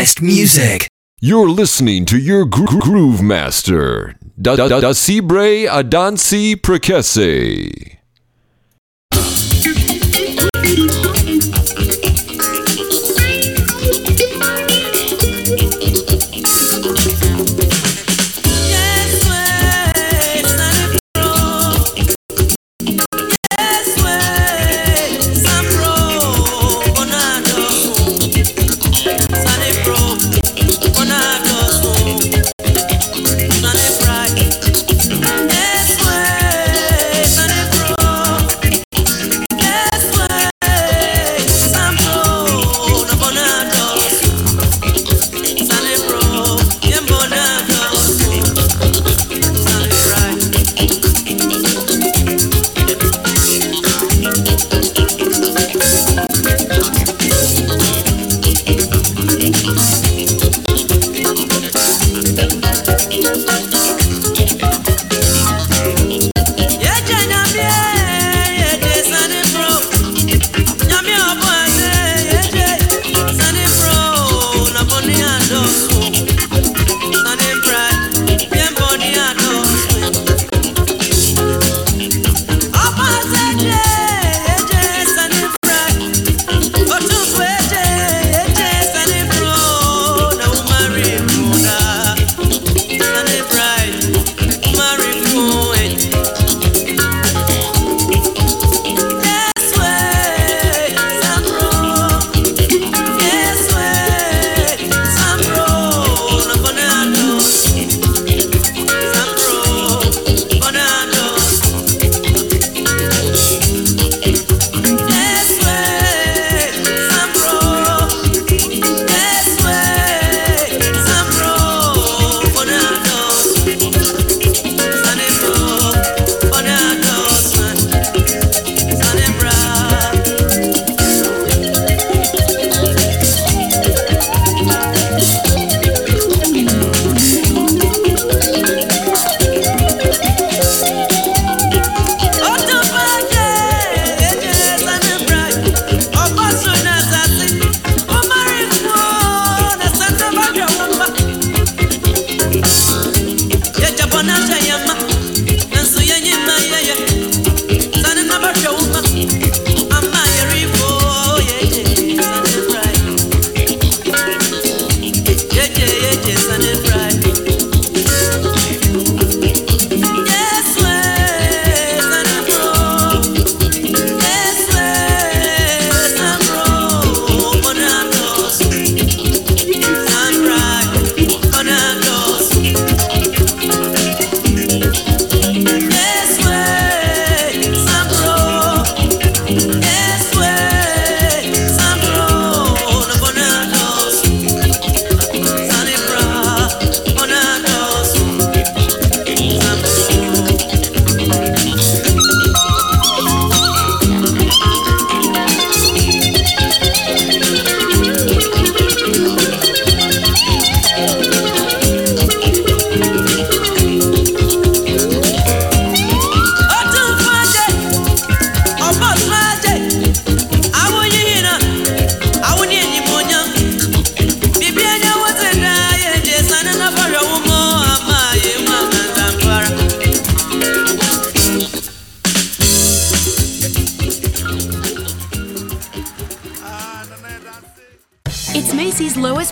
best music. You're listening to your gro- groove master, Da Da Da Sibre Adansi Prekese.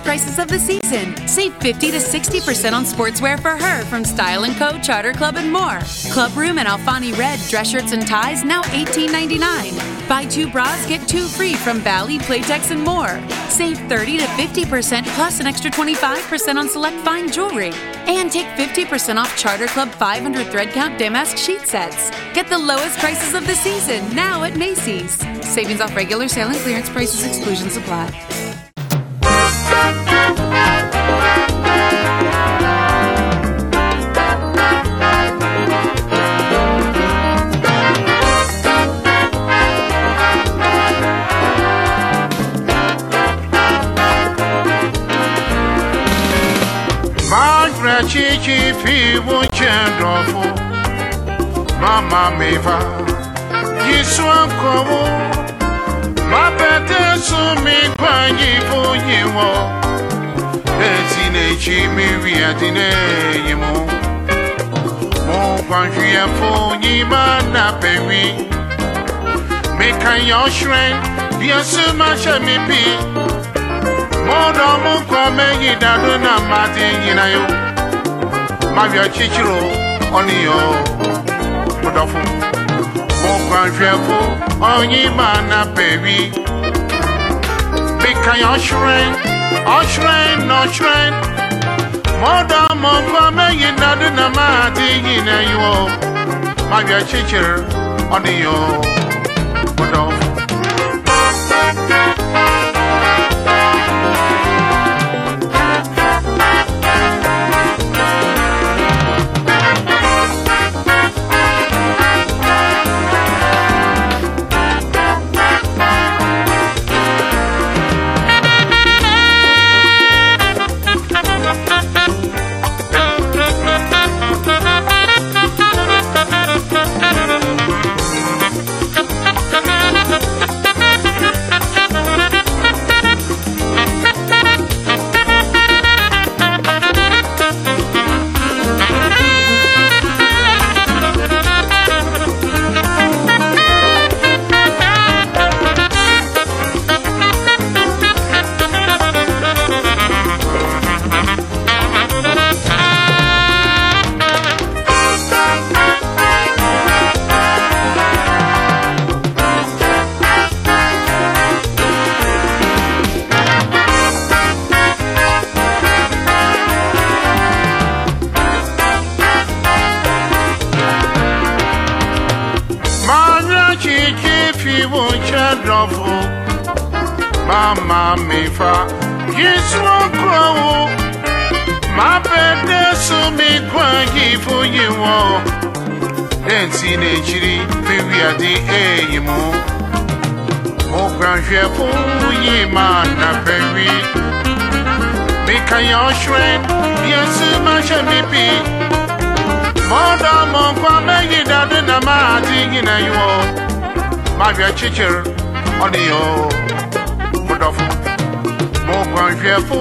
Prices of the season. Save 50 to 60% on sportswear for her from Style & Co, Charter Club, and more. Club Room and Alfani Red dress shirts and ties now $18.99. Buy two bras, get two free from Bali, Playtex, and more. Save 30 to 50% plus an extra 25% on select fine jewelry. And take 50% off Charter Club 500 thread count damask sheet sets. Get the lowest prices of the season now at Macy's. Savings off regular sale and clearance prices, exclusion apply. fi wunkyɛndɔfo mama meva yisu akɔwo mabɛdɛ so mi kwanyi bonyi wɔ esi n'ekyi mi wi adi n'eyi mu mo kwanhwiɛfo nyi ma na pɛwi meka yɛ ɔhwɛn biasu ma hyɛ mi pi mo dɔm nkɔ mɛyi dado na ma di nyina yo. Mammy, a chichiro, oni your put off. More oni mana baby. Bika kind of shrine, or shrine, no shrine. More than more, come in, not in a matty, in a you. Mammy, chichiro, only your put. Denti n'ekyiri Fiwi adi eyi mu Mo granhwẹ fún yi ma na pewi Mi ka yọ ṣwẹn Yesu ma ṣe mi bi Mọdọ mọ nkwa meyi dade na maa di nyina yi wọ. Maa hwẹ kyikyir ọdi yọ. Mọdọfo. Mo kwan hwẹfo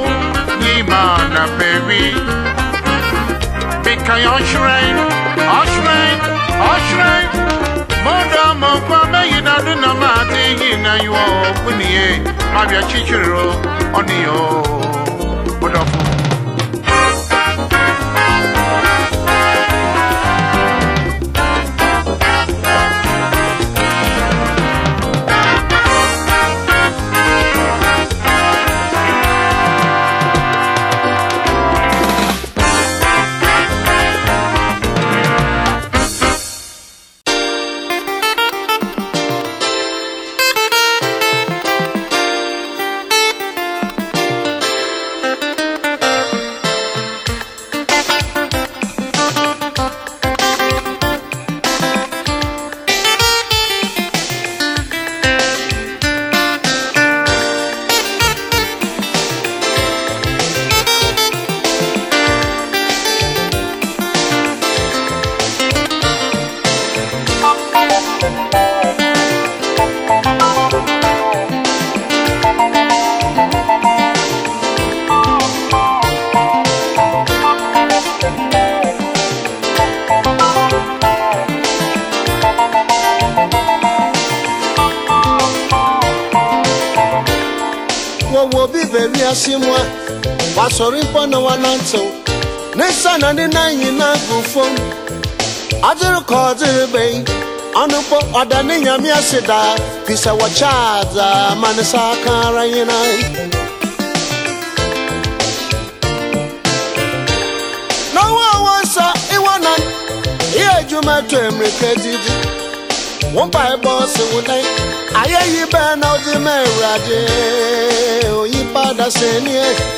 yi ma na pewi. Mika yọ ọhyerẹn, ọhyerẹn, do na ma de yi na yo kuni e ma bia chichiro oni yo odofu chọrọ ịkpọ n'ụwa na ntụ n'ịsa na ndị na-enyi na-agụ ụfọ adịrụ ka ọ dịrịbeghị ọnụkpọ ọdanịnyamya si daa pisa wachaza manịsa aka ara anyị na n'ọnwa ọnwa nsọ ịwa na ihe ejumetụ emerika didi wọ́npa ẹ̀bọ náà ayé yìí bẹ́ẹ̀ náà ó ti mẹ́rin adé òyìnbá dá sí ẹ̀.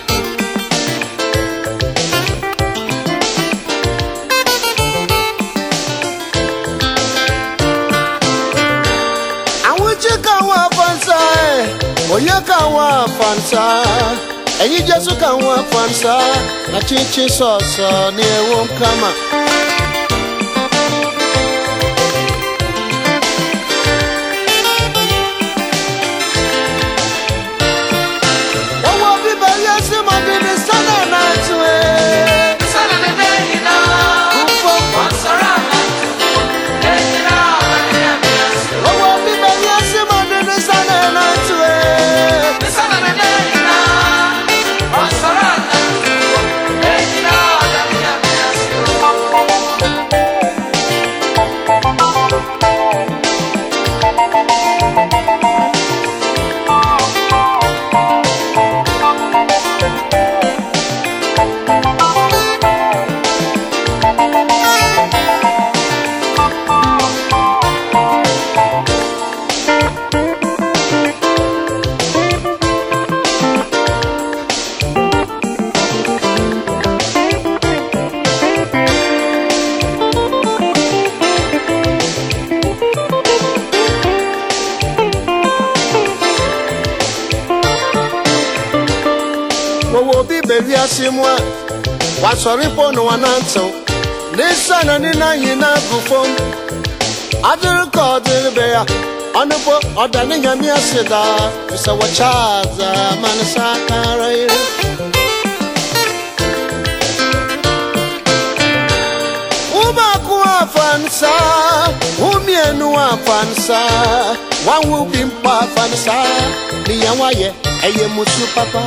onye ka nwa afansa enyi Jesu ka nwa afansa na chinchin sọsọ na-ewo kama. gasị mụa wasọrịpụ n'ụwa na ntụ n'isi na nile anyị na-agụfo adịrị ka ọ dịrịbe ya ọnụkpo ọdanịnyamya sida sọwachaza manịsa akara ire ụmụakụ afansa afansa nwanwe ubi mkpa afansa n'iya nwaye ẹyẹ musu papa.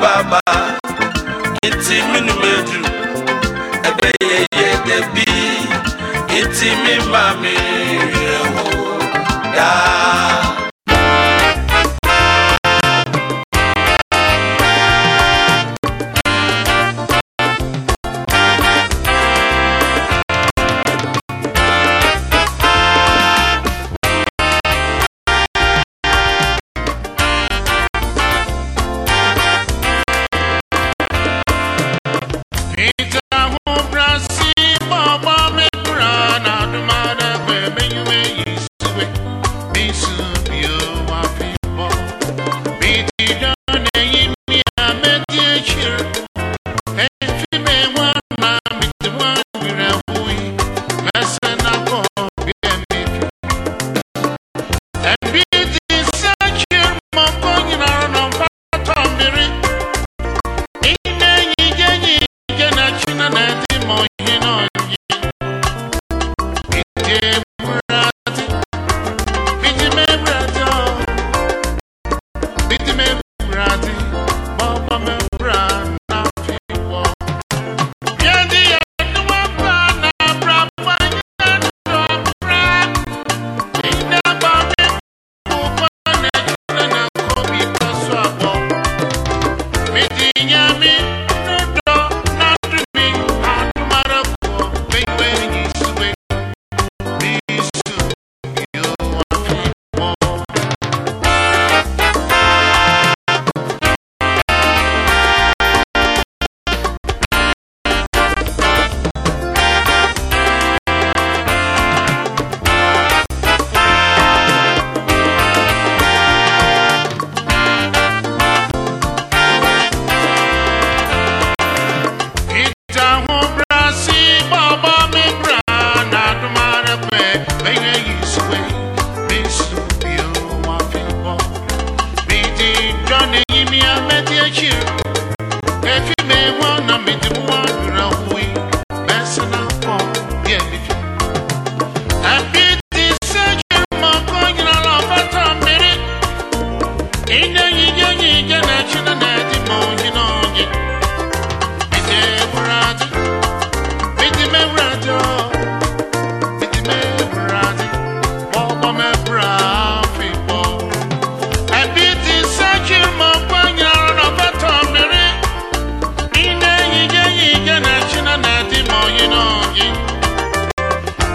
baba nti mi nu medu ebe yeye debi nti mi ma mi.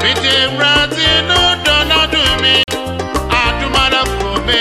Bìtì ìmúra tinú dọ́nà dùn mí, àdùmọ̀lá fò mí.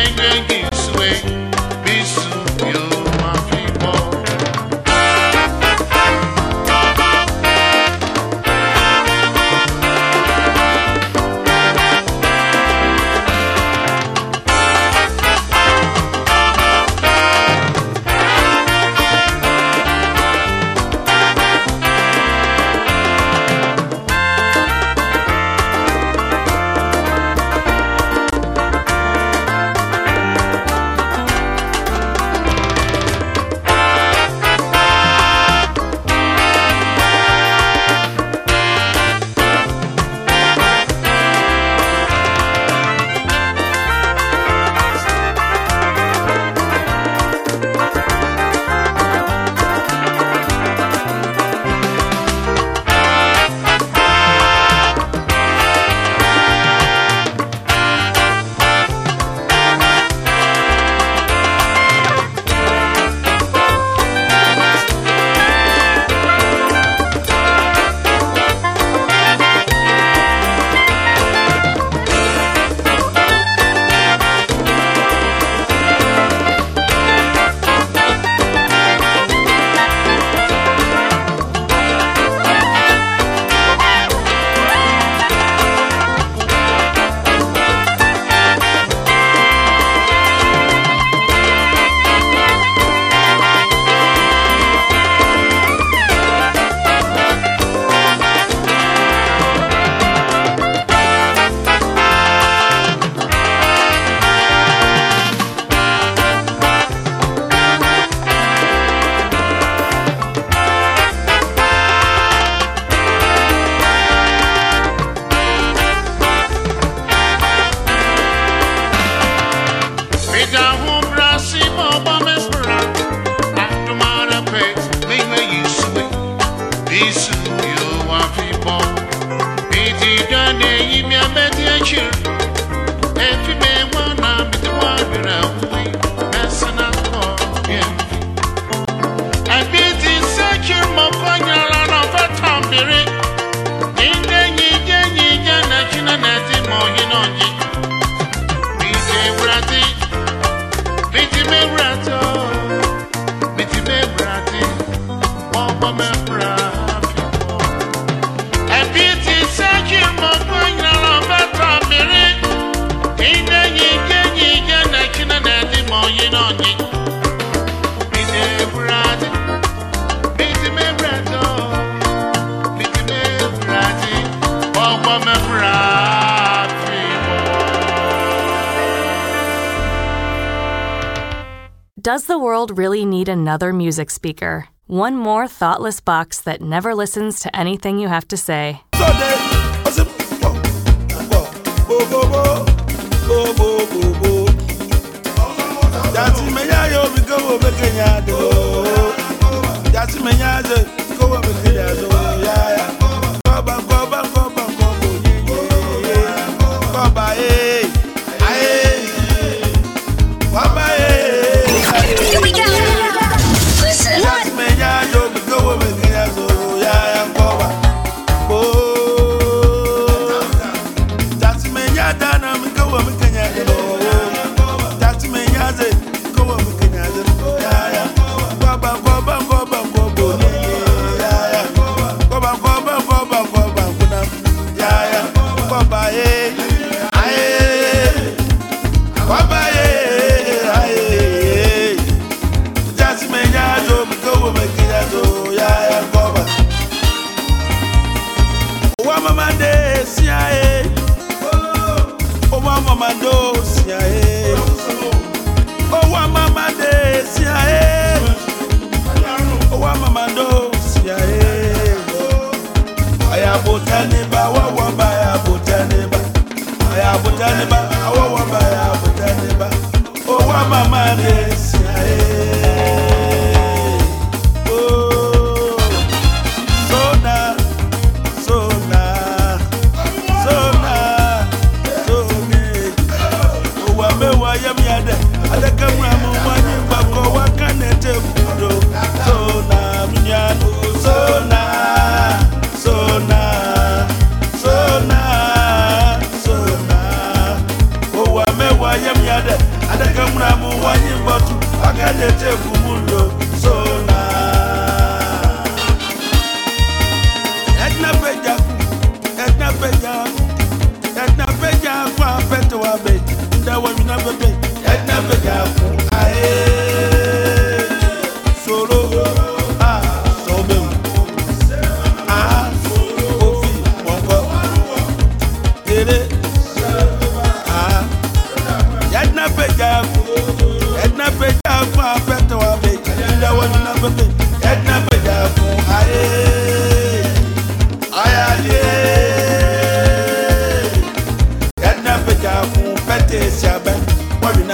Does the world really need another music speaker? One more thoughtless box that never listens to anything you have to say.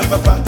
papa.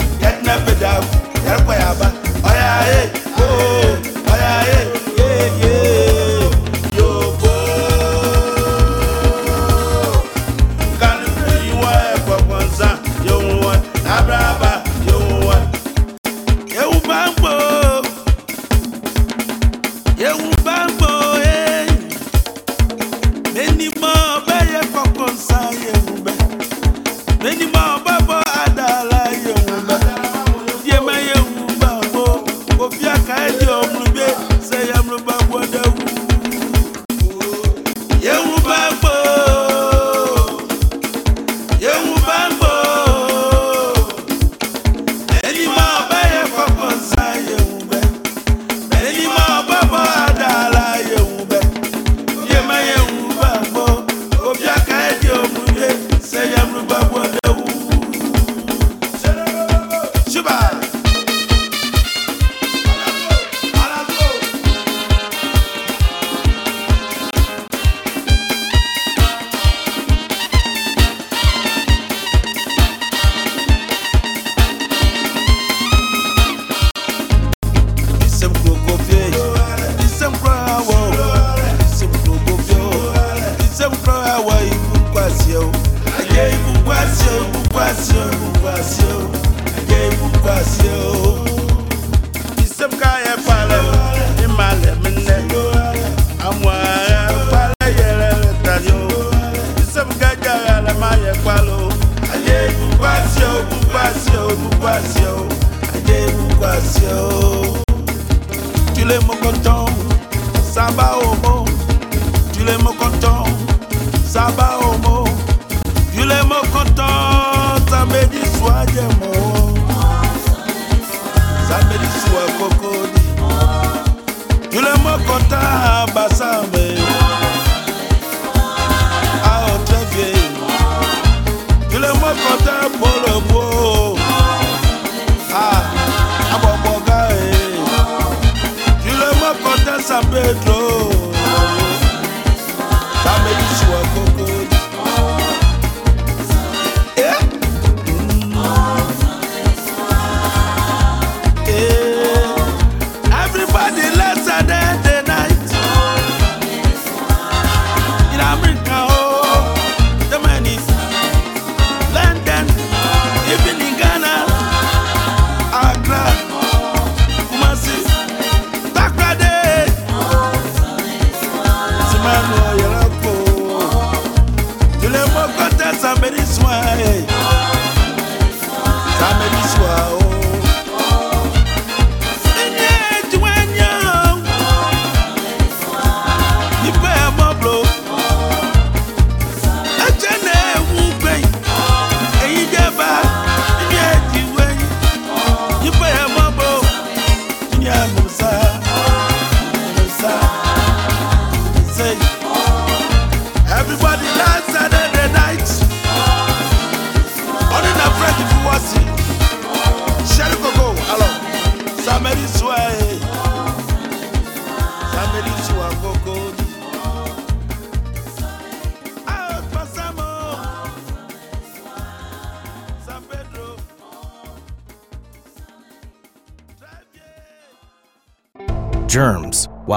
Me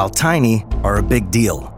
while tiny, are a big deal.